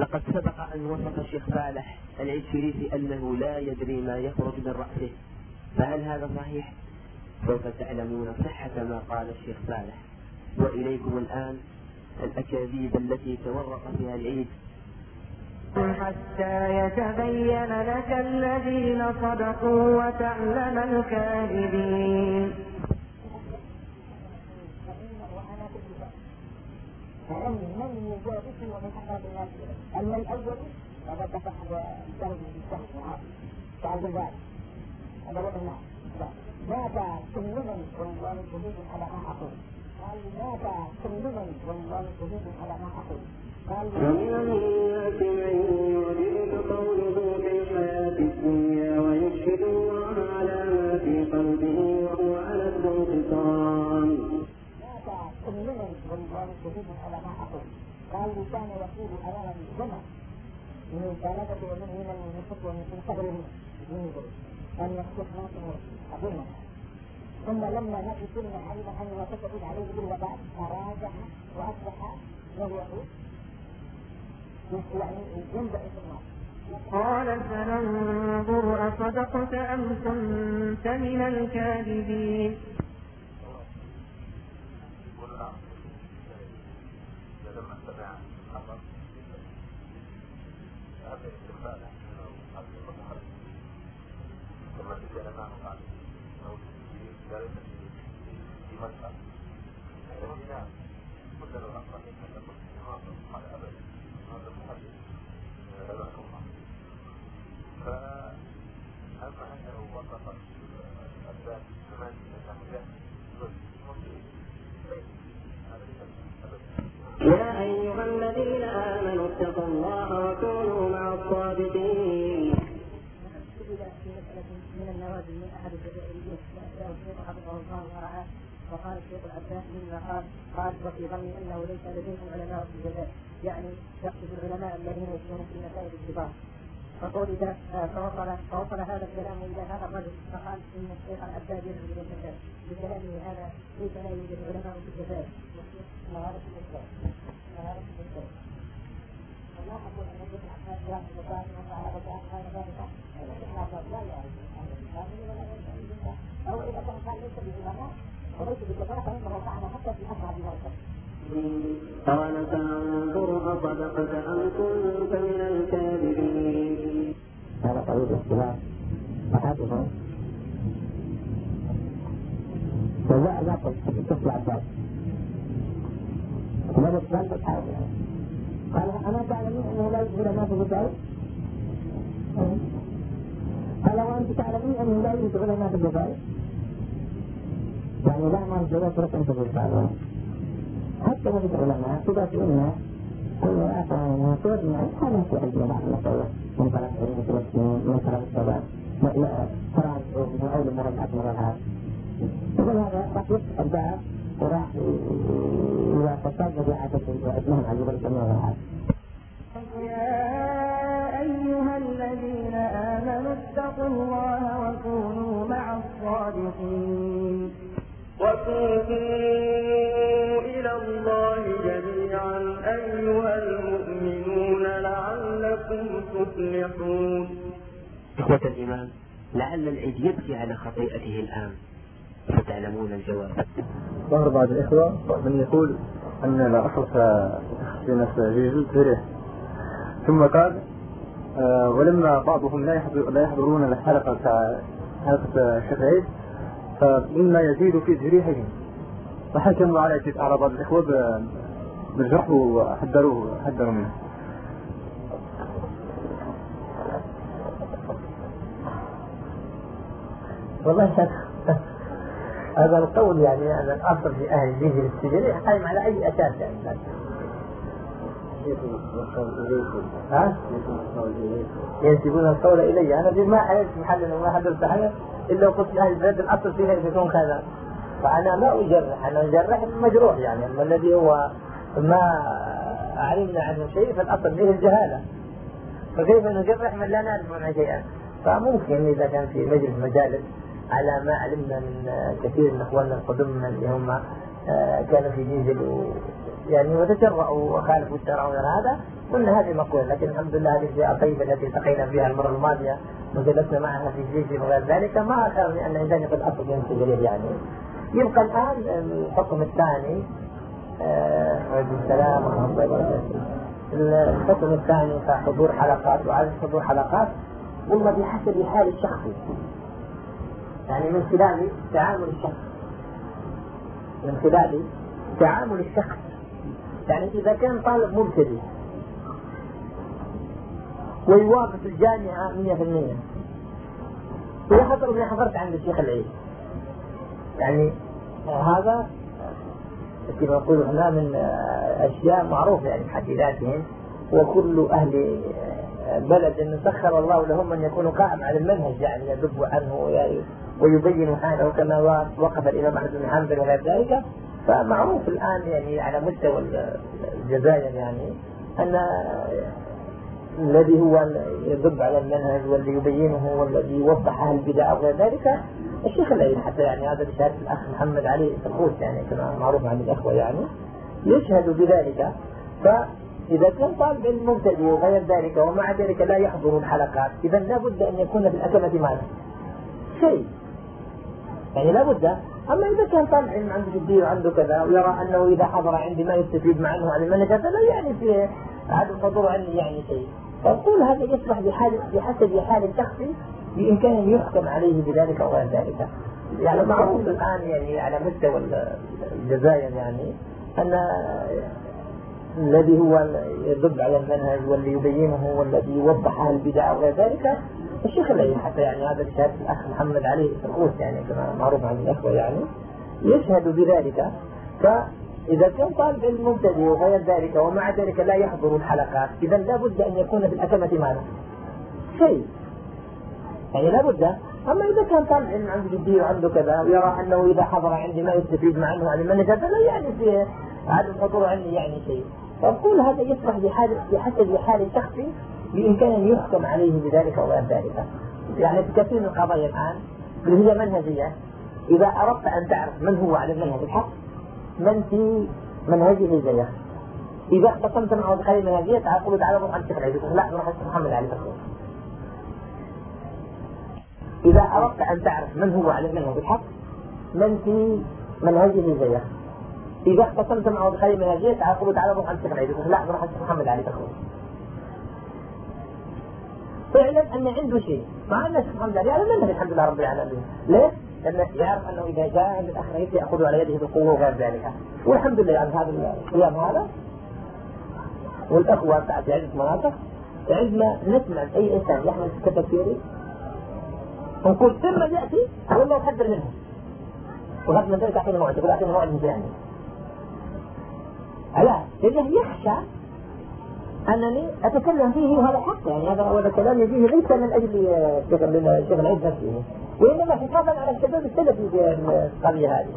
لقد سبق أن وصف الشيخ فالح العشريسي أنه لا يدري ما يخرج من رأسه. فهل هذا صحيح؟ سوف تعلمون صحة ما قال الشيخ فالح وإليكم الآن الأكاذيب التي تورط فيها العيد. حتى يتبين لك الذين صدقوا وتعلم الكاذبين. فمن من يجابه ومن أقرب الناس أما الأول فقد تفحص الشهر بالشهر كعبد الباب هذا وضع الناس مات كل من والله شهيد على ما أقول؟ قال مات كل من والله شهيد على ما أقول؟ قال ومن الناس من يعجبك قوله في الحياة شهيد على ما أقول. قال كان يقول أمام الجمع من البلاغة ومن من النفق ومن قبره من أن يخطف ناس عظيما ثم لما نأتي كلنا علم أن وتشهد عليه بالوباء تراجع وأصبح وهو يعني ينبع في النار قال سننظر أصدقت أم كنت من الكاذبين؟ يا آمنوا اتقوا الله وكونوا مع الصادقين. من النوازل من أحد الجزائريين حفظه الله وقال الشيخ العباس مما قال قال وفي ظني أنه ليس لديهم علماء في الجزائر. يعني يقصد العلماء الذين يفتون في مسائل الكبار. فقول إذا فوصل فوصل هذا الكلام إلى هذا الرجل فقال إن الشيخ العباس يذهب إلى الجزائر. بكلامه هذا ليس لا يوجد علماء في الجزائر هذا في الجزائر. قال سأنظر أصدقت أم كنت من الكاذبين؟ هذا طريق الاختلاف أحدهم فجاء ذاك الطفل عباس لم يقبل بالحاجة قال أما تعلمين أنه لا يوجد علماء في الجزائر؟ قال وأنت تعلمين أنه لا يوجد علماء في الجزائر؟ يعني لا ما الجزائر ترك في الجزائر حتى ما في علماء تدافعون أن أعطانا صورنا هذا في عندنا بعض المسائل من طرف علم الفلسطين من طرف الشباب فرع من أول مراجعة مراجعات يقول هذا راح يفتح الباب وراح يتصدى بعادة اسمهم عجيب الجميع يا أيها الذين آمنوا اتقوا الله وكونوا مع الصادقين. وتوبوا إلى الله جميعا أيها المؤمنون لعلكم تفلحون. إخوة الإيمان لعل العيد يبكي على خطيئته الآن. فتعلمون الجواب. ظهر بعض الإخوة من يقول أن لا أصل في نفس جيجل تريه ثم قال آه ولما بعضهم لا يحضر لا يحضرون الحلقة حلقة الشيخ عيد فمما يزيد في تجريحهم وحكموا على على بعض الإخوة بالجرح وحذروه حذروا منه. والله شك هذا القول يعني هذا الأصل في أهل الدين في السجن قائم على أي أساس يعني؟ ها؟ ينسبون القول إلي. أنا ما حدث محل وما حدث حاجة إلا وقلت أهل البلد الأصل فيها يكون كذا فأنا ما أجرح. أنا أجرح المجروح يعني. أما الذي هو ما علمنا عنه شيء فالأصل فيه الجهالة. فكيف نجرح من لا نعرف عنه شيئا؟ فممكن إذا كان في مجلس مجالس على ما علمنا من كثير من إخواننا القدم اللي هم آه، كانوا في جيزل يعني وتجرأوا وخالفوا الشرع وغير هذا قلنا هذه مقولة. لكن الحمد لله هذه الفئة الطيبة التي التقينا بها المرة الماضية وجلسنا معها في جيزل وغير ذلك ما أخرني أن الإنسان يقول أصل ينسى جليل يعني. يبقى الآن الحكم الثاني آه، وعليكم السلام ورحمة الله وبركاته. الحكم الثاني كحضور حلقات وعدم حضور حلقات والله بحسب حال الشخص. يعني من خلال تعامل الشخص. من خلال تعامل الشخص. يعني إذا كان طالب مبتدئ ويوافق الجامعة 100% ويحضر حضرت عند الشيخ العيد. يعني هذا كما نقول هنا من أشياء معروفة يعني بحد ذاتهم. وكل أهل بلد سخر الله لهم أن يكونوا قائم على المنهج يعني يذب عنه ويبين حاله كما وقف الإمام أحمد بن حنبل وغير ذلك. فمعروف الآن يعني على مستوى الجزائر يعني أن الذي هو يدب على المنهج والذي يبينه والذي يوضح أهل البدع وغير ذلك الشيخ العين حتى يعني هذا بشهادة الأخ محمد علي الفرقوس يعني كما معروف عن الإخوة يعني يشهد بذلك. فاذا كان طالب مبتدئ وغير ذلك ومع ذلك لا يحضر الحلقات إذا لابد أن يكون في الأكمة ماذا؟ شيء. يعني لابد أما إذا كان طالب علم عنده جديه وعنده كذا ويرى أنه إذا حضر عندي ما يستفيد معه عن المنهج هذا لا يعني في عدم حضور عني يعني شيء. فنقول هذا يصبح بحال بحسب حال الشخص بإمكانه أن يحكم عليه بذلك أو غير ذلك. يعني معروف الآن يعني على مستوى الجزائر يعني أن الذي هو يدب على المنهج والذي يبينه والذي يوضح أهل البدع وغير ذلك الشيخ العين حتى يعني هذا بشهاده الأخ محمد علي الفرقوس يعني كما معروف عن الإخوة يعني يشهد بذلك. فإذا كان طالب علم مبتدئ وغير ذلك ومع ذلك لا يحضر الحلقات إذا لابد أن يكون في الأكمة ماذا؟ شيء. يعني لابد أما إذا كان طالب علم عنده جدية وعنده كذا ويرى أنه إذا حضر عندي ما يستفيد معه عن المنهج هذا لا يعني في عدم حضور عندي يعني شيء؟ فنقول هذا يصبح بحال بحسب حال الشخص بإمكانه أن يحكم عليه بذلك أو غير ذلك. يعني في كثير من القضايا الآن اللي هي منهجية. إذا أردت أن تعرف من هو على المنهج الحق من في منهجه زيه إذا اختصمت معه بخير منهجية تعال قل تعالى روح عند الشيخ العيد لا نروح عند محمد علي بكر إذا أردت أن تعرف من هو على المنهج الحق من في منهجه زيه إذا اختصمت معه بخير منهجية تعال قل تعالى روح الشيخ العيد لا نروح عند محمد علي بكر فاعلم أن عنده شيء. مع ان سبحان الله على منهج الحمد لله رب العالمين. ليش؟ لأنه يعرف أنه إذا جاء الاخرين يأخذ على يده بقوة وغير ذلك. والحمد لله يعني هذا القيام هذا. والأخوة في عده مناطق عندما نسمع أي إنسان يحمل كتفسيري نقول ثم يأتي ولا يحذر منه. وهذا من ذلك اعطينا موعد يقول اعطينا موعد مثل لا لأنه يخشى أنني أتكلم فيه وهذا حق يعني هذا هذا كلامي فيه ليس من أجل الشيخ العيد نفسه وإنما حفاظا على الشباب السلفي في القضية هذه.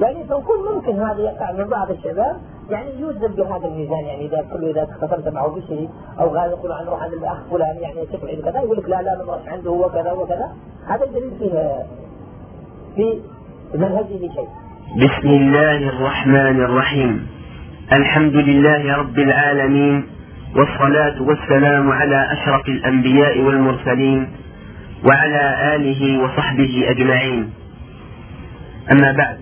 يعني فنقول ممكن هذا يقع من بعض الشباب يعني يوزن بهذا الميزان يعني إذا كل إذا اختصرت معه بشيء أو قال يقول عن روح عند الاخ فلان يعني الشيخ العيد كذا يقول لك لا لا نروح عنده وكذا وكذا هذا الدليل فيه في منهجه شيء. بسم الله الرحمن الرحيم الحمد لله رب العالمين والصلاة والسلام على أشرف الأنبياء والمرسلين وعلى آله وصحبه أجمعين. أما بعد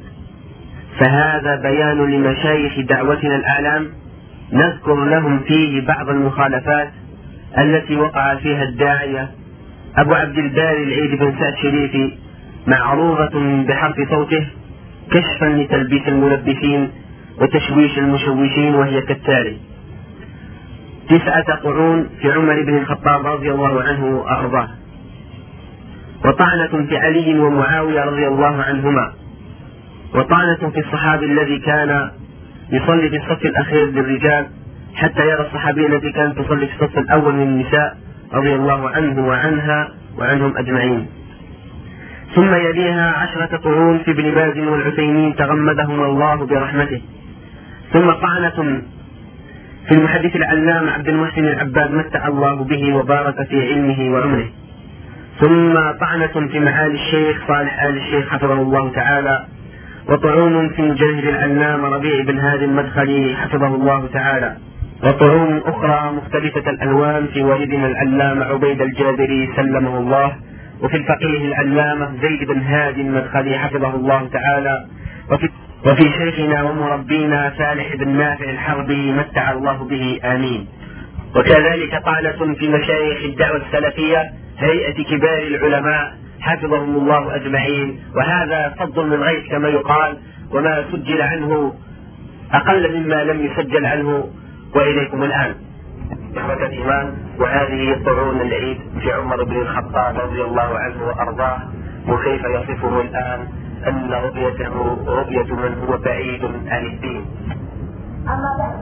فهذا بيان لمشايخ دعوتنا الأعلام نذكر لهم فيه بعض المخالفات التي وقع فيها الداعية أبو عبد الباري العيد بن سعد شريفي معروضة بحرف صوته كشفا لتلبيس الملبسين وتشويش المشوشين وهي كالتالي. تسعة قرون في عمر بن الخطاب رضي الله عنه وأرضاه. وطعنة في علي ومعاوية رضي الله عنهما. وطعنة في الصحابي الذي كان يصلي في الصف الأخير للرجال حتى يرى الصحابية التي كانت تصلي في الصف الأول من النساء رضي الله عنه وعنها وعنهم أجمعين. ثم يليها عشرة قرون في ابن باز والعثيمين تغمدهما الله برحمته. ثم طعنة في المحدث العلام عبد المحسن العباد متع الله به وبارك في علمه وعمره ثم طعنة في معالي الشيخ صالح آل الشيخ حفظه الله تعالى وطعون في مجاهد العلام ربيع بن هادي المدخلي حفظه الله تعالى وطعون أخرى مختلفة الألوان في والدنا العلامة عبيد الجابري سلمه الله وفي الفقيه العلامة زيد بن هادي المدخلي حفظه الله تعالى وفي وفي شيخنا ومربينا صالح بن نافع الحربي متع الله به آمين. وكذلك طعنة في مشايخ الدعوة السلفية هيئة كبار العلماء حفظهم الله أجمعين. وهذا فضل من غيث كما يقال وما سجل عنه أقل مما لم يسجل عنه. وإليكم الآن. إخوة الإيمان وهذه طعون العيد في عمر بن الخطاب رضي الله عنه وأرضاه وكيف يصفه الآن؟ أن رؤيته رؤية من هو بعيد عن الدين. أما بعد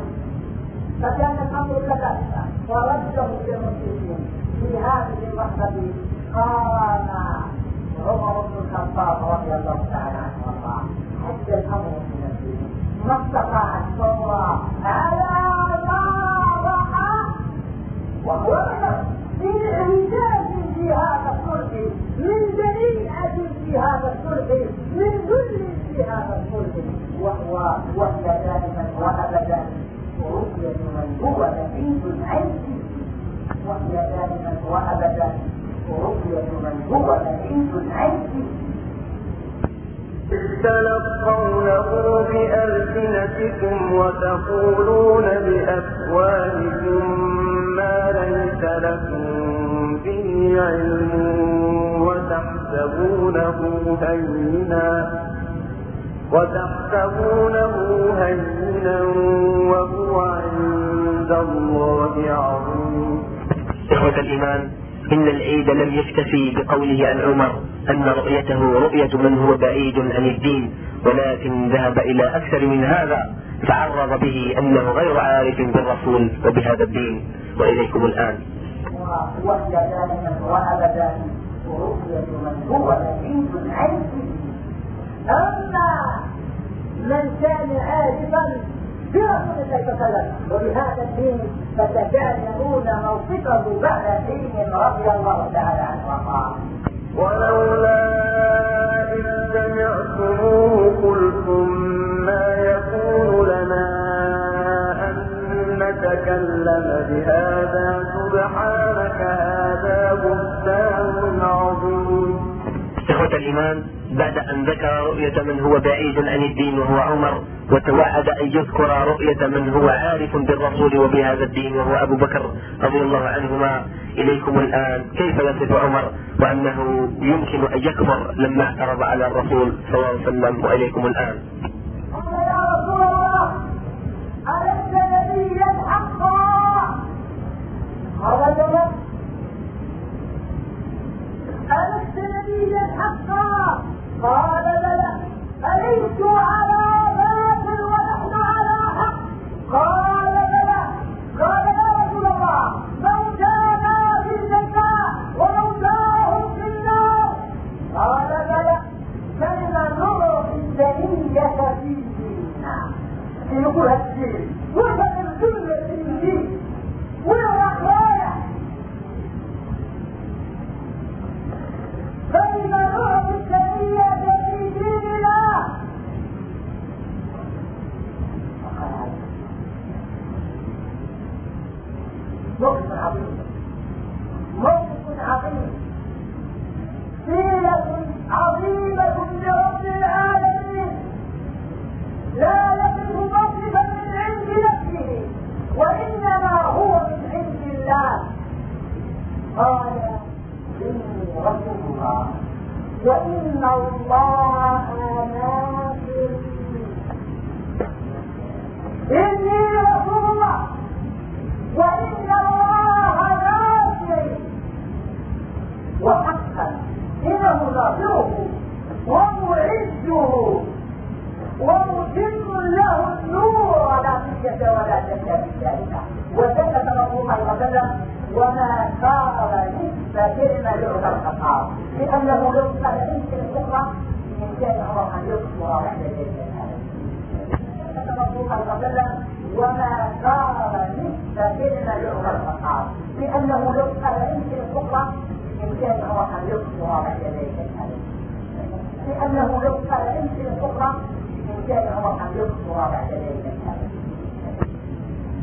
فكان الأمر كذلك ورده للمسلمين في هذه اللحظة قام عمر بن الخطاب رضي الله تعالى عنه وارضاه حتى الأمر من الدين. ما استطاع الثورة على ما وهو في إعجاز في هذا الصلح من بريئة في هذا الصلح من ذل في هذا الصلح وهو وهي دائما وأبدا رؤية من هو بعيد عنك وهي دائما وأبدا رؤية من هو بعيد عنك تلقونه بألسنتكم وتقولون بأفواهكم ما ليس لكم به علم وتحسبونه هينا وتحسبونه هينا وهو عند الله عظيم. إخوة الإيمان إن العيد لم يكتفي بقوله عن عمر أن رؤيته رؤية من هو بعيد عن الدين ولكن ذهب إلى أكثر من هذا فعرض به أنه غير عارف بالرسول وبهذا الدين. وإليكم الآن. وهي دائما وأبدا رؤية من هو بعيد عنك أما من كان عارفا برسول الله صلى الله عليه وسلم وبهذا الدين فتجاهلون موقفه بعد حين رضي الله تعالى عنه وقال ولولا إذ سمعتموه قلتم ما يكون لنا نتكلم بهذا سبحانك هذا بهتان عظيم. إخوة الإيمان بعد أن ذكر رؤية من هو بعيد عن الدين وهو عمر وتوعد أن يذكر رؤية من هو عارف بالرسول وبهذا الدين وهو أبو بكر رضي الله عنهما. إليكم الآن كيف يصف عمر؟ وأنه يمكن أن يكبر لما اعترض على الرسول صلى الله عليه وسلم. وإليكم الآن. في وسلم وما قارب نصف كلمة يعتبر الخطاب. لأنه لو قال يمكن الأخرى من كان عمر أن يكفر بعد ذلك وما قارب نصف كلمة يعتبر الخطاب. لأنه لو قال يمكن الأخرى من كان عمر أن يكفر بعد ذلك لأنه لو قال يمكن الأخرى من كان عمر أن يكفر بعد ذلك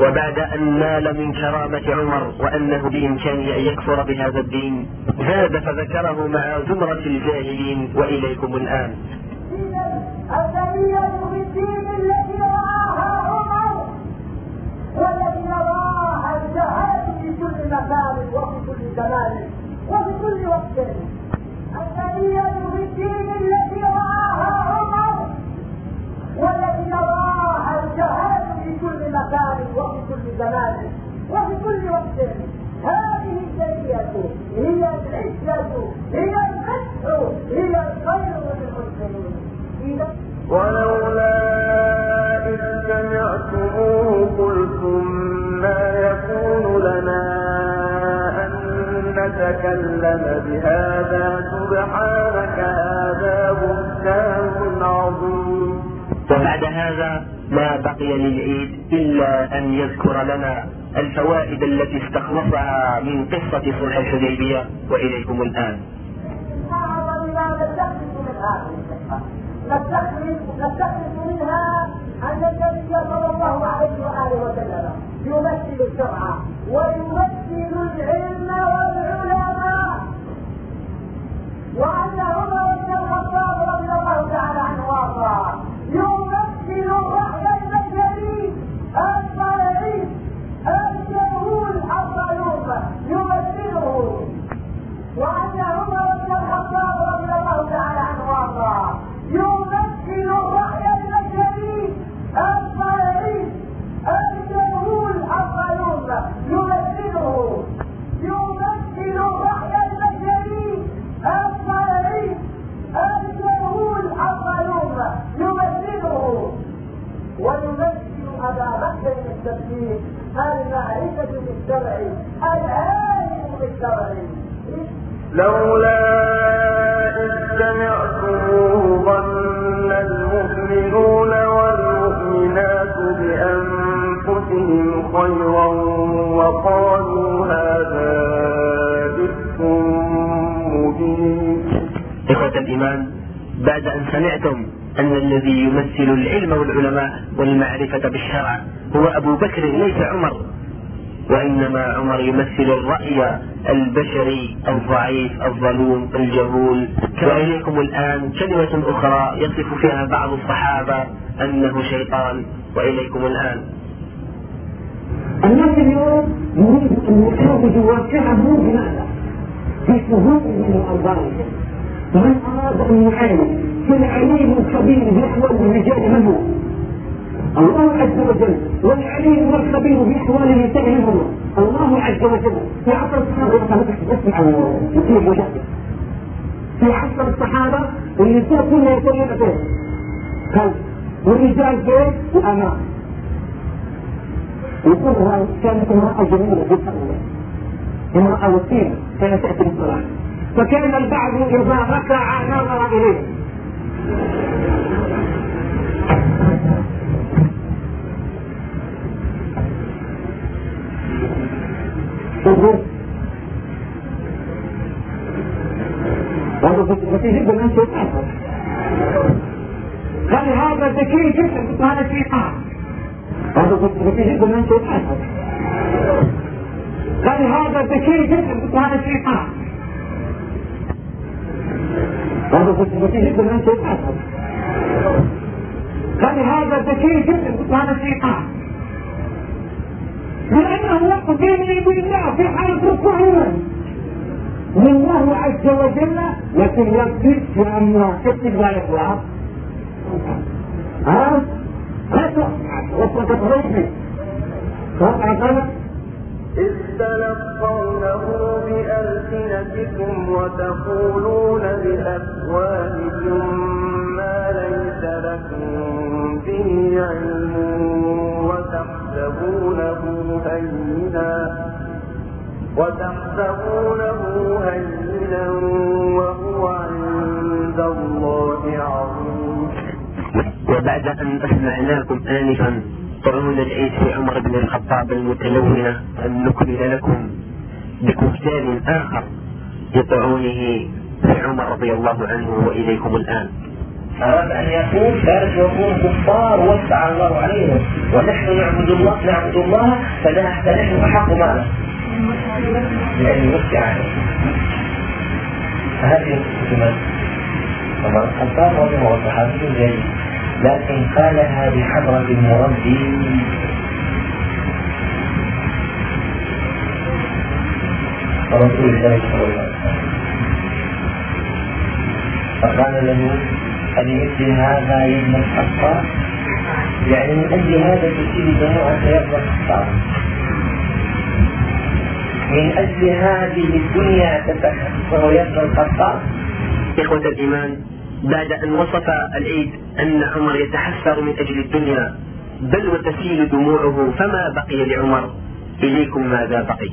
وبعد أن نال من كرامة عمر وأنه بإمكانه أن يكفر بهذا الدين زاد فذكره مع زمرة الجاهلين وإليكم الآن. الذي رآها الجهاد في كل مكان وفي كل زمان وفي كل وقت بالدين الذي رآها عمر والذي رآها الجهاد كل مكان وفي كل زمان وفي كل وقت. هذه الشريعة هي العزة هي الفتح هي الخير للمسلمين. ولولا إذ سمعتموه قلتم ما يكون لنا أن نتكلم بهذا سبحانك هذا بهتان عظيم. وبعد هذا ما بقي للعيد إلا أن يذكر لنا الفوائد التي استخلصها من قصة صلح الحديبية وإليكم الآن نستخلص منها أن النبي صلى الله عليه وآله وسلم يمثل الشرع ويمثل العلم والعلماء وأن عمر بن الخطاب رضي الله تعالى عنه وأرضاه you know what? العالم لولا إذ سمعتموه ظن المؤمنون والمؤمنات بأنفسهم خيرا وقالوا هذا إفك مبين. إخوة الإيمان بعد أن سمعتم أن الذي يمثل العلم والعلماء والمعرفة بالشرع هو أبو بكر ليس عمر وإنما عمر يمثل الرأي البشري الضعيف الظلوم الجهول وإليكم الآن كلمة أخرى يصف فيها بعض الصحابة أنه شيطان وإليكم الآن الناس اليوم يريد أن يحافظ واقعه بماذا؟ في شهور من الأنظار من أراد أن يعالج في العليم الخبير بأحوال الرجال من هو؟ الله عز وجل والعليم والخبير النساء من هو؟ الله عز وجل في عصر الصحابة في عصر الصحابة النساء كلها يسوون فين؟ خلف والرجال فين؟ أمام يقول كانت امرأة جميلة جدا امرأة وسيمة كانت تأتي بالصلاة فكان البعض إذا ركع نظر إليه هذا في جدا من شيطان قال هذا ذكي جدا هذا شيطان هذا ذكي جدا من شيطان قال هذا ذكي جدا هذا شيطان هذا ذكي جدا من شيطان قال هذا ذكي جدا هذا شيطان لأنه يقضي بالله في حال ركوع والله عز وجل يكتب في أموال تكتب لا يطلع ها؟ لا وصلت روحي إذ تلقونه بألسنتكم وتقولون بأفواهكم ما ليس لكم به علم وتحسبونه هينا وتحسبونه هينا وهو عند الله عظيم. وبعد أن أسمعناكم آنفا طعون العيد عمر بن الخطاب المتلونة أن نكمل لكم بكتاب آخر لطعونه في عمر رضي الله عنه وإليكم الآن. أراد أن يقول كانت يكون كفار وسع الله عليهم. ونحن نعبد الله نعبد الله فنحن أحق ماذا؟ لأن يوسع عليهم فهذه من؟ عمر الخطاب رضي الله صحابي جليل لكن قالها بحضرة المربي. رسول الله صلى الله عليه وسلم. فقال له فلمثل هذا يا ابن الخطاب يعني من أجل هذا تسير دموعك ابن الخطاب من أجل هذه الدنيا تتحسر يا ابن الخطاب إخوة الإيمان بعد أن وصف العيد أن عمر يتحسر من أجل الدنيا بل وتسيل دموعه فما بقي لعمر؟ إليكم ماذا بقي؟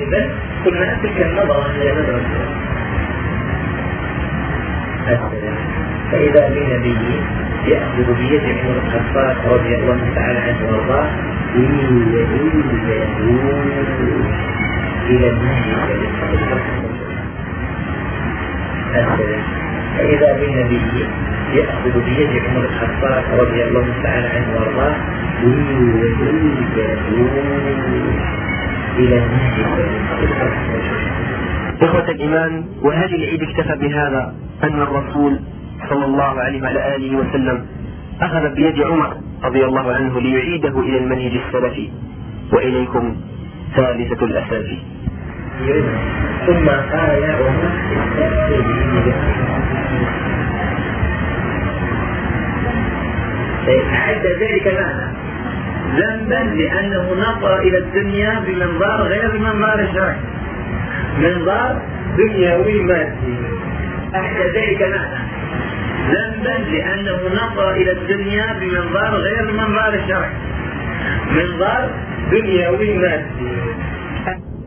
إذا كنا تلك النظرة هي نظرة فإذا بنبي يأخذ بيد عمر الخطاب رضي الله تعالى عنه وأرضاه. يدعوه إلى المسجد فإذا بالنبي يأخذ بيد عمر الخطاب رضي الله تعالى عنه وأرضاه. إلى المسجد إخوة الإيمان وهل العيد اكتفى بهذا أن الرسول صلى الله عليه وعلى آله وسلم أخذ بيد عمر رضي الله عنه ليعيده إلى المنهج السلفي وإليكم ثالثة الأسافي ثم قال يا عمر ذلك ماذا؟ ذنبا لأنه نظر إلى الدنيا بمنظار غير المنظار الشرعي منظار دنيوي مادي أعد ذلك ماذا؟ ذنبا لأنه نظر إلى الدنيا بمنظار غير المنظار الشرعي منظار دنيوي مادي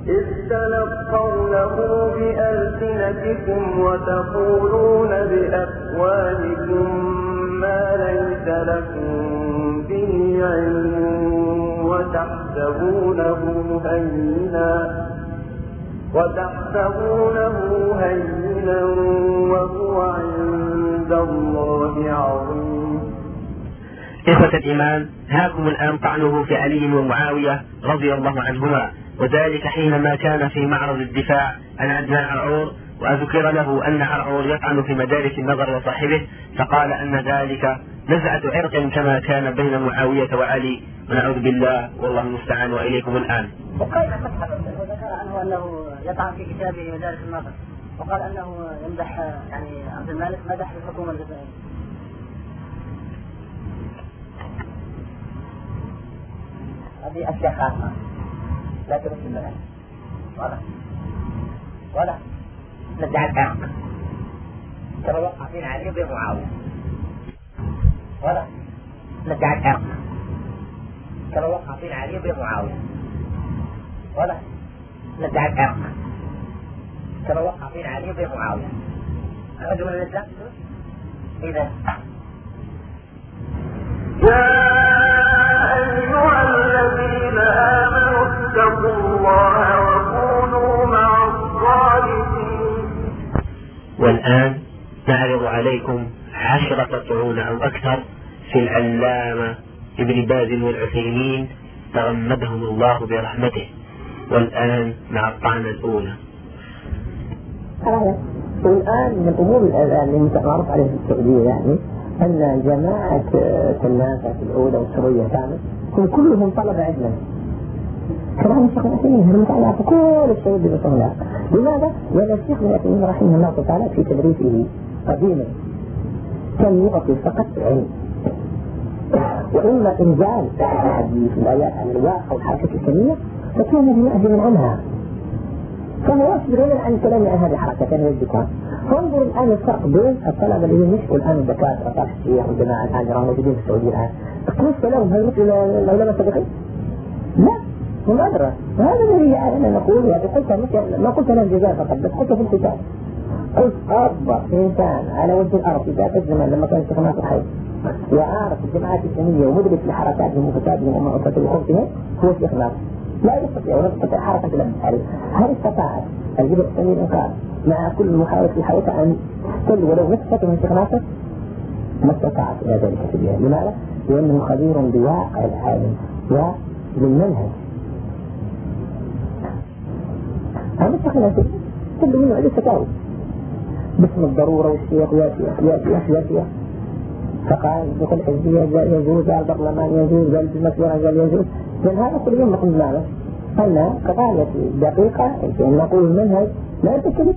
إذ تلقونه بألسنتكم وتقولون بأفواهكم ما ليس لكم به علم وتحسبونه هينا وتحسبونه هينا وهو عند الله عظيم. إخوة الإيمان هاكم الآن طعنه في علي ومعاوية رضي الله عنهما وذلك حينما كان في معرض الدفاع. عن عدنان عرعور وذكر له أن عرعور يطعن في مدارك النظر وصاحبه فقال أن ذلك نزعة عرق كما كان بين معاوية وعلي. ونعوذ بالله والله المستعان وإليكم الآن. وقال وذكر عنه أنه يطعن في كتابه مدارك النظر. وقال أنه يمدح يعني عبد المالك مدح الحكومة الجزائرية هذه أشياء خاصة. لا تمثل لها واضح. واضح. نزع العرق ترى وقع بين علي وبين معاوية واضح. نزع العرق ترى وقع بين علي وبين معاوية واضح ترى وقع بين علي وبين معاوية. أخذوا من الإسلام؟ إذا. يا أيها الذين آمنوا اتقوا الله وكونوا مع الصالحين والآن نعرض عليكم عشرة طعون أو أكثر في العلامة ابن باز والعثيمين تغمدهم الله برحمته. والآن مع الطعنة الأولى. والآن من الأمور المتعارف عليها في السعودية يعني أن جماعة في الأولى والثريا كانت هم كلهم طلبة عندنا كلام الشيخ العثيمين هذا متعلق في كل الشيء اللي بيصنع لماذا؟ لأن الشيخ العثيمين رحمه الله تعالى في تدريسه قديما كان يعطي فقط علم وإما إنزال الحديث الآيات عن الواقع والحركة الكمية فكان ينهي عنها. فهو يصبر عن الكلام عن هذه الحركتين والذكر فانظر الآن الفرق بين الطلبة اللي ينشئوا الآن الدكاترة طالب الشيخ والجماعة الحاجرة موجودين في السعودية الآن. تقول لهم هل مثل العلماء السابقين؟ لا مبادرة وهذا الذي أنا نقول يعني قلت ما قلت أنا الجزاء فقط بس قلت في الكتاب. قلت أكبر إنسان على وجه الأرض في ذات الزمان لما كان الشيخ ناصر حي وعارف الجماعات الإسلامية ومدرك لحركاتهم وفسادهم ومعرفتهم وخبثهم هو الشيخ ناصر لا يستطيع ولا تستطيع حركة الأمثال هل استطاعت الجبهة الإسلامية الإنقاذ مع كل محاولة في حياتها أن تل ولو نصفة من ناصر ما استطاعت إلى ذلك سبيلا. لماذا؟ لأنه خبير بواقع العالم وبالمنهج. هذا الشيخ ناصر كل منه عليه فتاوي باسم الضرورة والشيخ يا شيخ يا شيخ يا شيخ فقال دخل الحزبية يجوز البرلمان يجوز المسيرة يجوز لأن هذا كل يوم نقول ماذا؟ أن قضايا دقيقة نقول المنهج لا تكلف